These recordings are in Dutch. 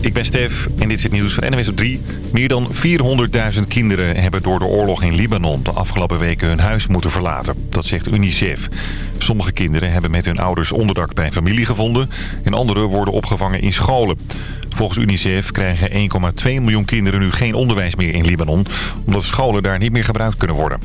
Ik ben Stef en dit is het nieuws van NWS op 3. Meer dan 400.000 kinderen hebben door de oorlog in Libanon de afgelopen weken hun huis moeten verlaten. Dat zegt UNICEF. Sommige kinderen hebben met hun ouders onderdak bij familie gevonden en anderen worden opgevangen in scholen. Volgens UNICEF krijgen 1,2 miljoen kinderen nu geen onderwijs meer in Libanon... omdat scholen daar niet meer gebruikt kunnen worden.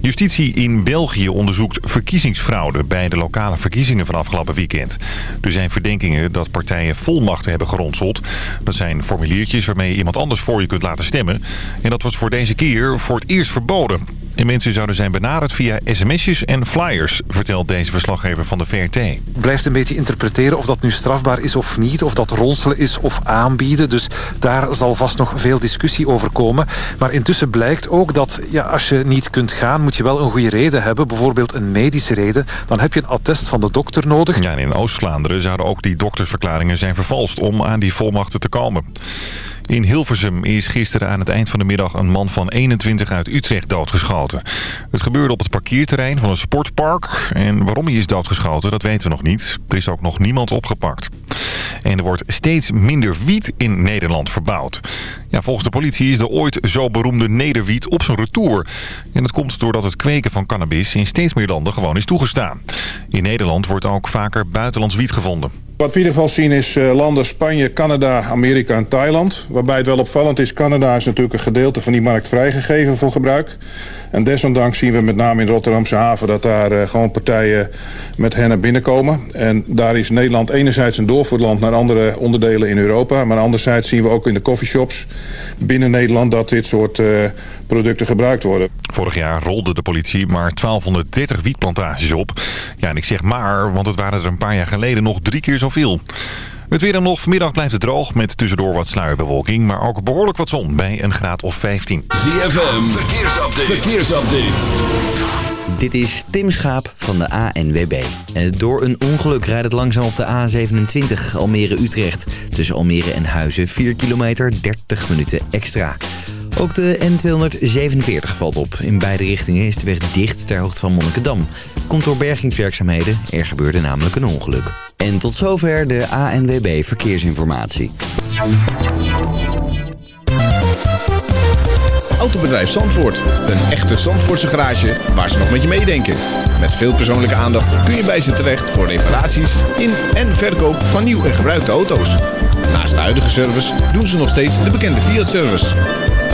Justitie in België onderzoekt verkiezingsfraude bij de lokale verkiezingen van afgelopen weekend. Er zijn verdenkingen dat partijen volmachten hebben geronseld. Dat zijn formuliertjes waarmee je iemand anders voor je kunt laten stemmen. En dat was voor deze keer voor het eerst verboden. En mensen zouden zijn benaderd via sms'jes en flyers, vertelt deze verslaggever van de VRT. Blijft een beetje interpreteren of dat nu strafbaar is of niet, of dat ronselen is of aanbieden. Dus daar zal vast nog veel discussie over komen. Maar intussen blijkt ook dat ja, als je niet kunt gaan, moet je wel een goede reden hebben. Bijvoorbeeld een medische reden. Dan heb je een attest van de dokter nodig. Ja, en in Oost-Vlaanderen zouden ook die doktersverklaringen zijn vervalst om aan die volmachten te komen. In Hilversum is gisteren aan het eind van de middag een man van 21 uit Utrecht doodgeschoten. Het gebeurde op het parkeerterrein van een sportpark. En waarom hij is doodgeschoten, dat weten we nog niet. Er is ook nog niemand opgepakt. En er wordt steeds minder wiet in Nederland verbouwd. Ja, volgens de politie is de ooit zo beroemde nederwiet op zijn retour. En dat komt doordat het kweken van cannabis in steeds meer landen gewoon is toegestaan. In Nederland wordt ook vaker buitenlands wiet gevonden. Wat we in ieder geval zien is uh, landen Spanje, Canada, Amerika en Thailand. Waarbij het wel opvallend is, Canada is natuurlijk een gedeelte van die markt vrijgegeven voor gebruik. En desondanks zien we met name in de Rotterdamse haven dat daar uh, gewoon partijen met hen binnenkomen. En daar is Nederland enerzijds een doorvoerland naar andere onderdelen in Europa. Maar anderzijds zien we ook in de coffeeshops binnen Nederland dat dit soort uh, producten gebruikt worden. Vorig jaar rolde de politie maar 1230 wietplantages op. Ja, en ik zeg maar, want het waren er een paar jaar geleden nog drie keer zoveel. Het weer dan nog. Vanmiddag blijft het droog met tussendoor wat sluierbewolking. Maar ook behoorlijk wat zon bij een graad of 15. ZFM, verkeersupdate. verkeersupdate. Dit is Tim Schaap van de ANWB. Door een ongeluk rijdt het langzaam op de A27 Almere-Utrecht. Tussen Almere en Huizen 4 kilometer, 30 minuten extra. Ook de N247 valt op. In beide richtingen is de weg dicht ter hoogte van Monnikendam. Komt door bergingswerkzaamheden. Er gebeurde namelijk een ongeluk. En tot zover de ANWB Verkeersinformatie. Autobedrijf Zandvoort. Een echte Zandvoortse garage waar ze nog met je meedenken. Met veel persoonlijke aandacht kun je bij ze terecht voor reparaties in en verkoop van nieuw en gebruikte auto's. Naast de huidige service doen ze nog steeds de bekende Fiat-service.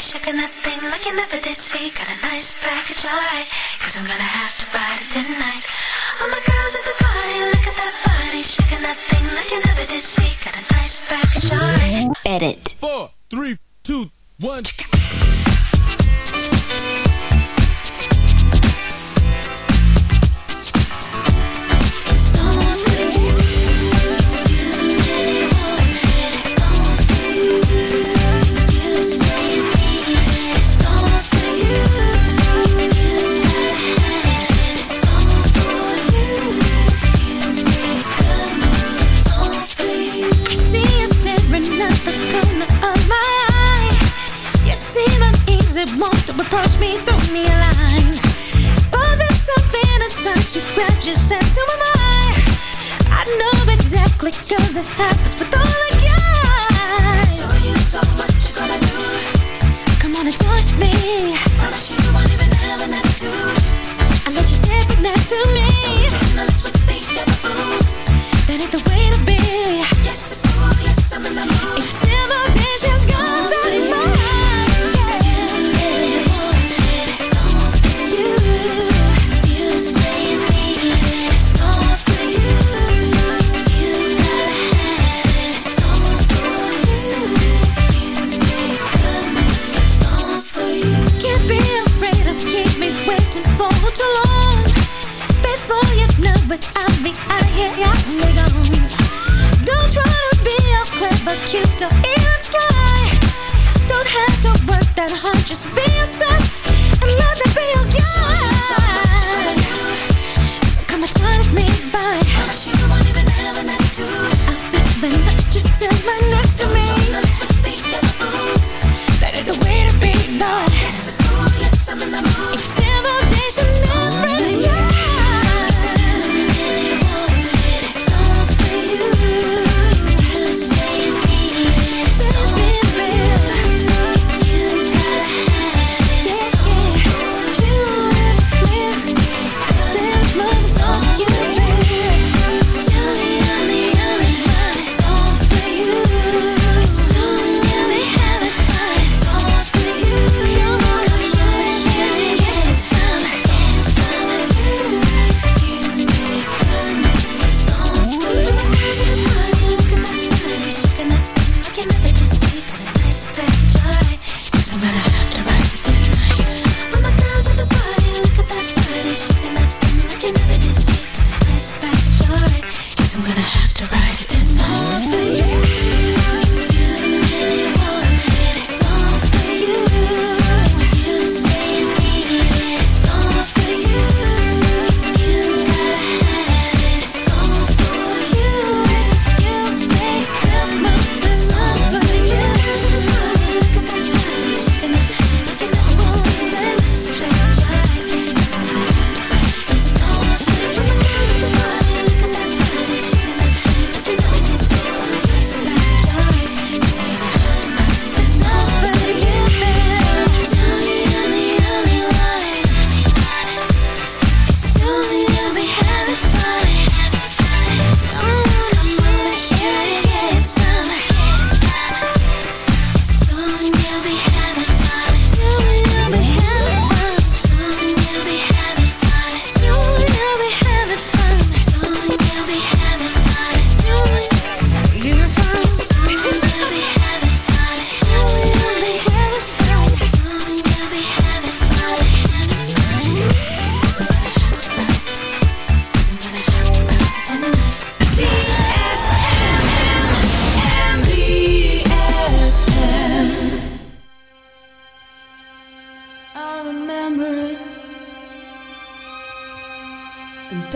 Shaking that thing like you never did see. Got a nice package, alright. Cause I'm gonna have to ride it tonight. All my girls at the party, look at that body. Shaking that thing like you never did see. Got a nice package, alright. Edit. Four, three, two, one.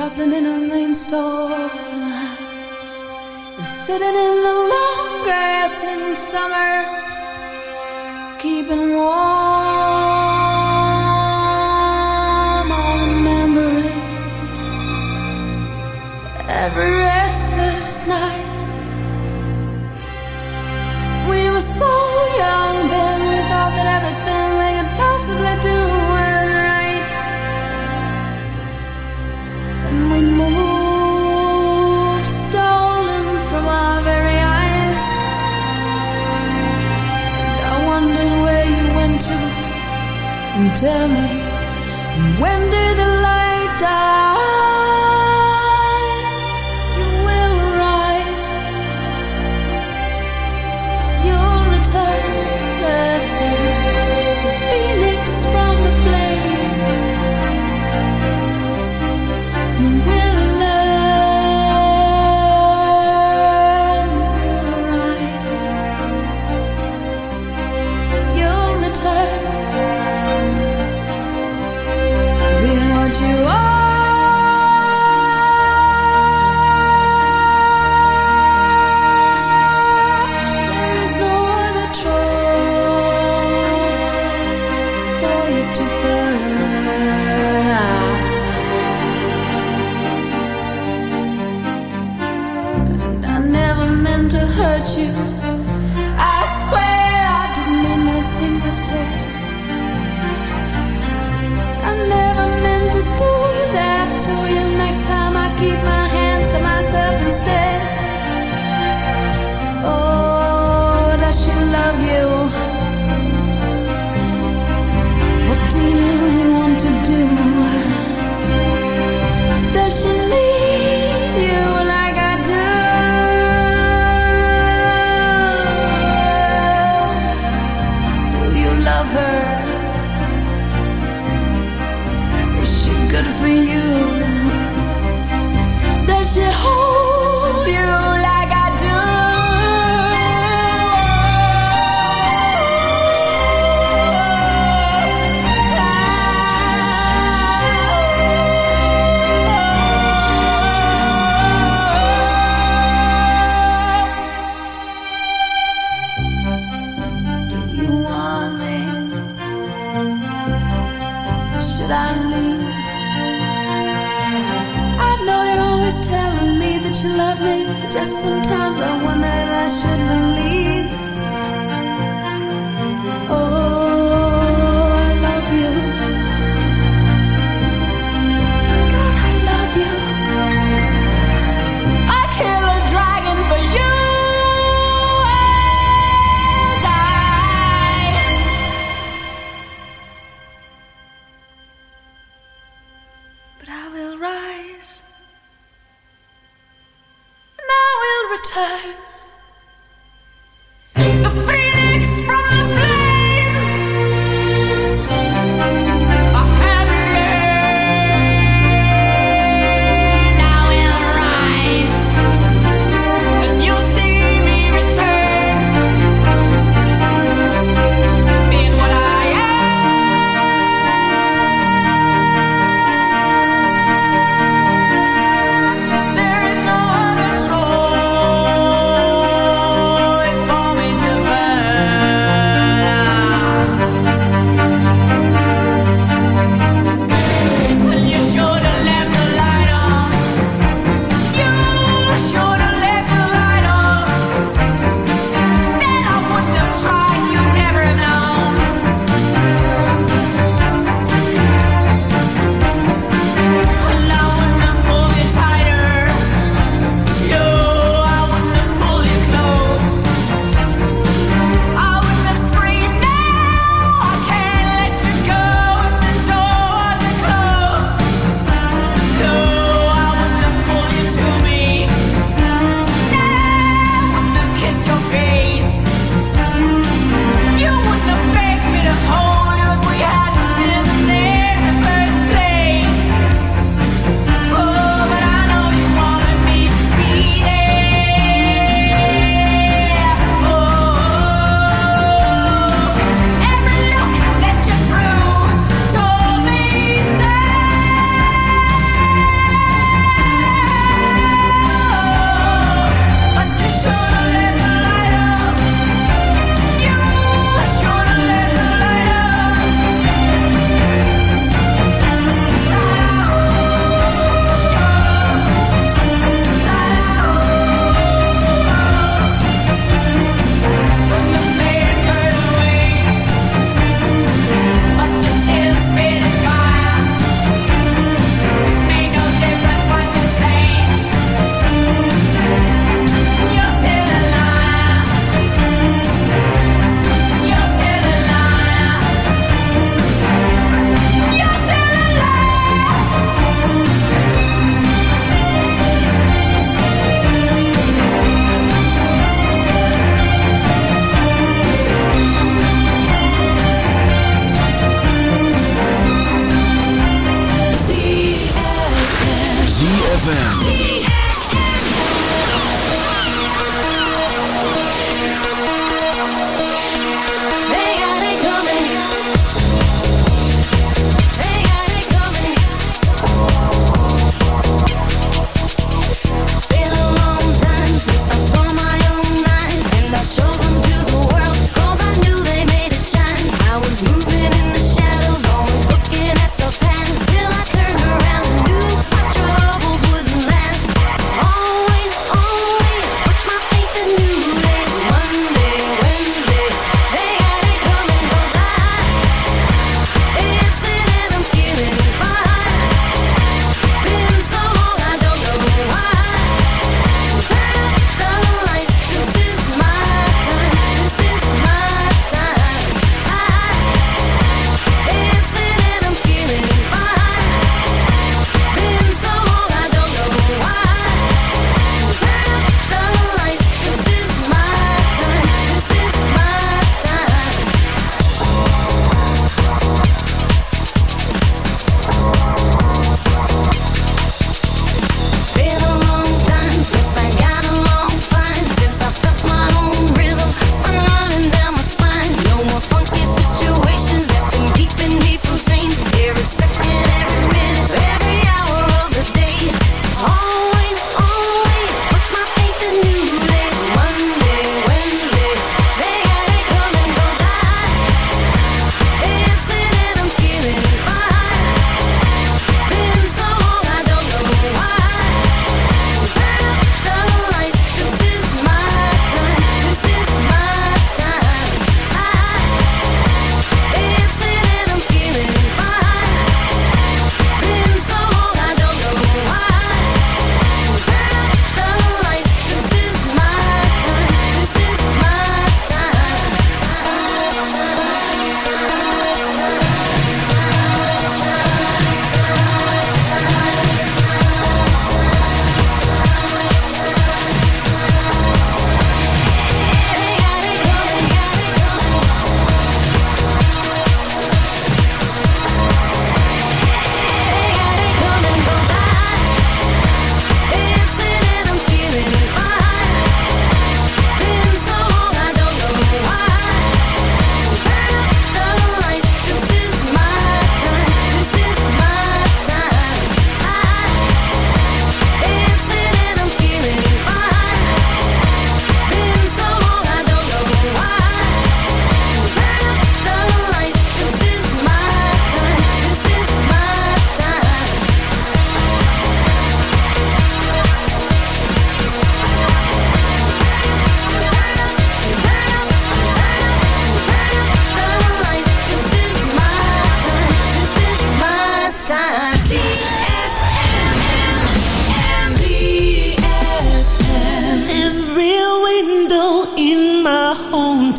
Dublin in a rainstorm. You're sitting in the long grass in summer, keeping warm. I remember it every restless night. We were so. tell me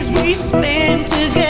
days we spent together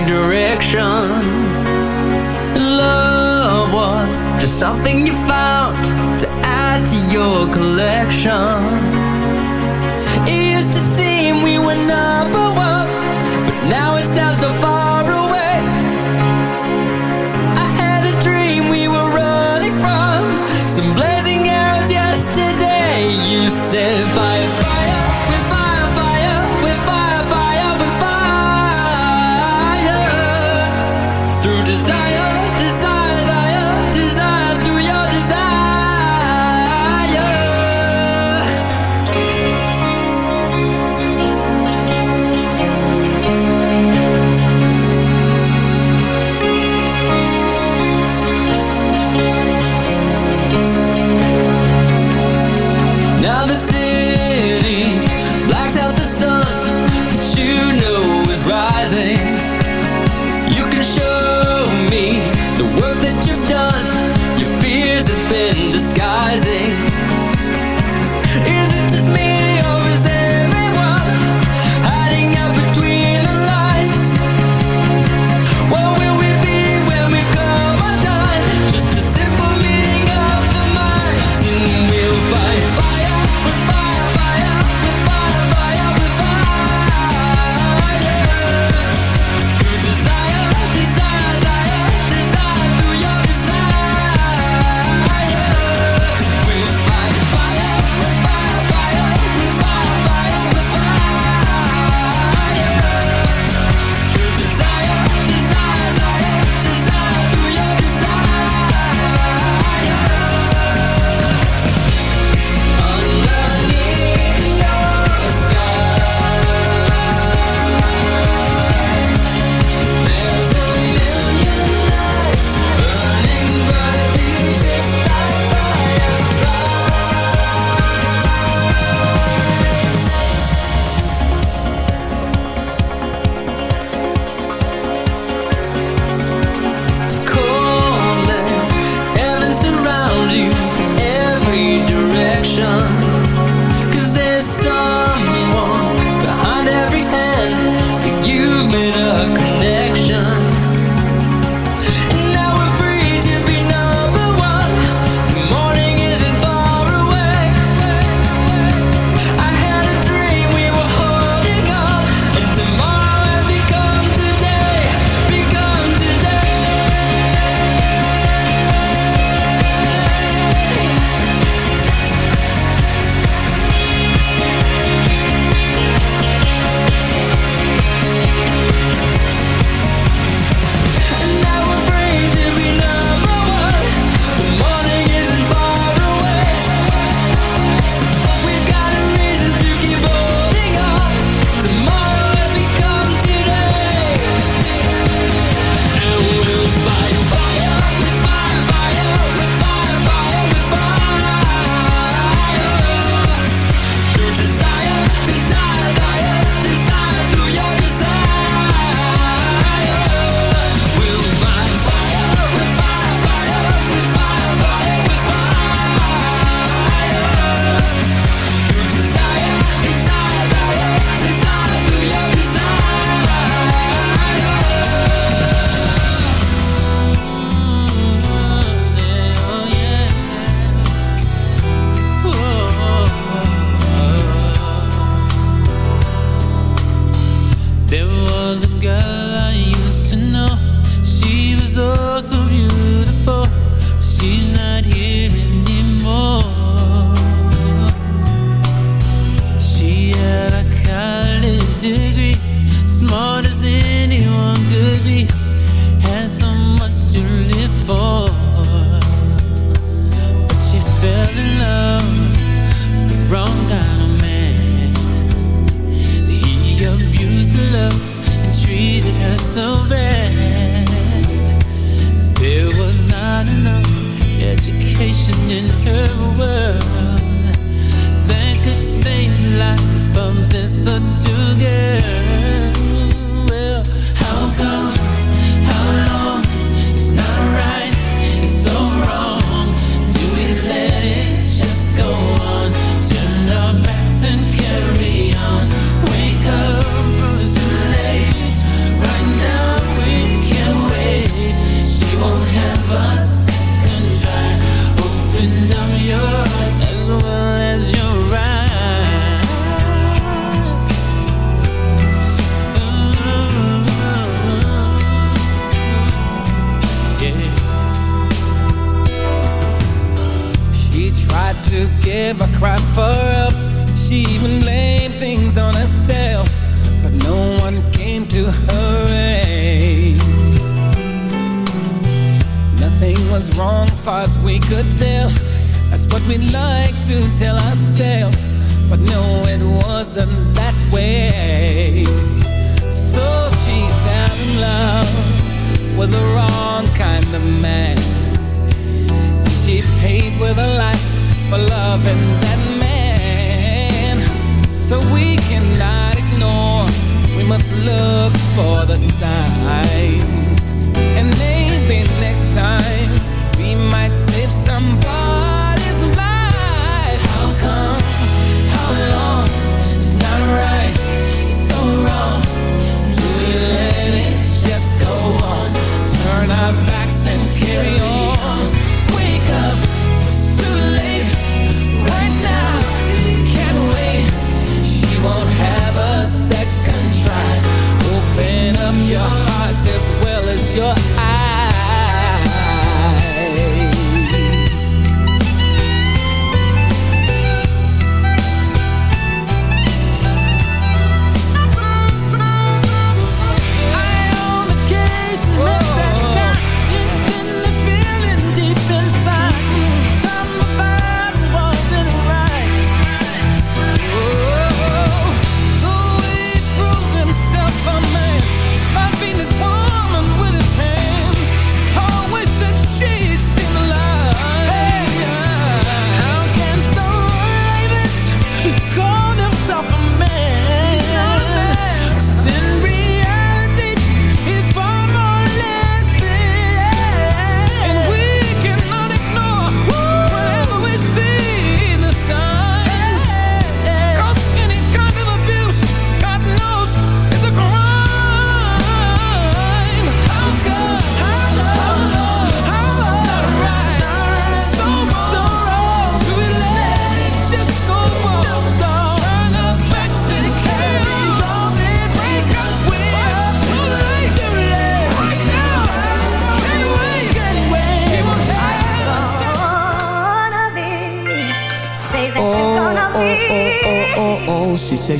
direction. Love was just something you found to add to your collection. It used to seem we were number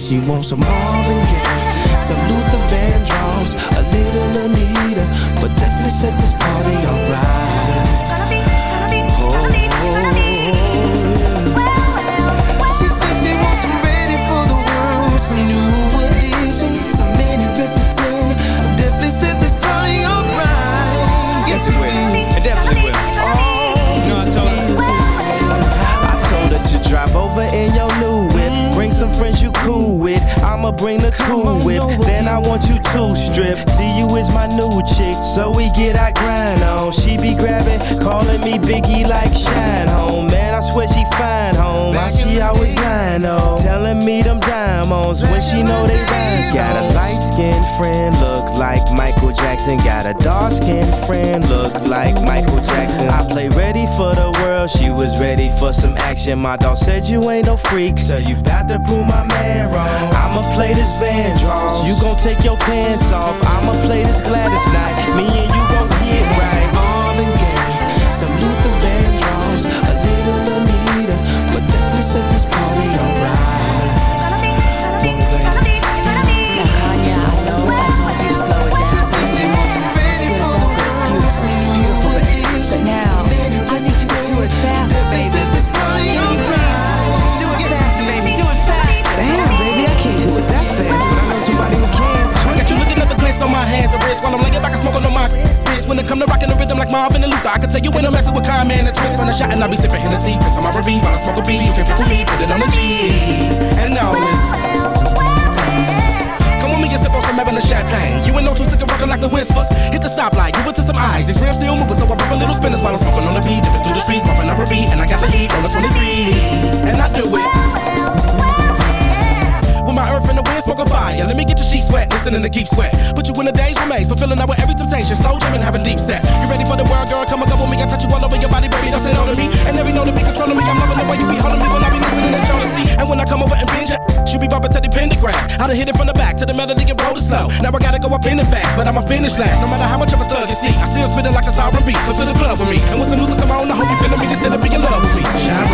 she wants some more. strip. See you is my new chick, so we get our grind on. She be grabbing, calling me Biggie like Shine Home. Man, I swear she fine home. Why she always lying on? Telling me them diamonds when she know they rhymes. Got a light skinned friend, look like Michael Jackson. Got a dark skinned friend, look like Michael Jackson. I play ready for the world, she was ready for some action. My dog said you ain't no freak, so you bout to prove my man wrong. I'ma play this Vandross. You gon' take your pants off. I'ma play this Gladys night. Me and you gon' get right. Marvin Gaye, some Luther Vandross, a little Anita, but definitely set this party alright. When it come to rocking the rhythm like Marvin and Luther, I can tell you when I'm messing with Kyle, man, and twist. Run a shot and I be sipping Hennessy, on my R&B while I smoke a B. You can pick with me, put it on the G. And now listen. Come with me and sip on some Evan champagne. You ain't no two sticker rockin' like the whispers. Hit the stoplight, move it to some eyes. These rims still moving, so I pop a little spinners while I'm smoking on the beat. Dipping through the streets, bumping up a beat, and I got the heat on the 23. And I do it. My earth and the wind, smoke a fire. Let me get your sheets wet, listening to keep sweat. Put you in a day's remains, fulfilling out with every temptation. Slow jamming, having deep set. You ready for the world, girl? Come and go with me. I touch you all over your body, baby. Don't no to me. And every note to be controlling me. I'm loving the way you be holding me when I be listening to jealousy. And when I come over and binge, she be bumping to the pentagram. I done hit it from the back to the melody and roll it slow. Now I gotta go up in the fast, but I'ma finish last. No matter how much of a thug you see, I still spitting like a sovereign beat. Come to the club with me. And when some new come on, I hope you feeling me instead of being in love with me.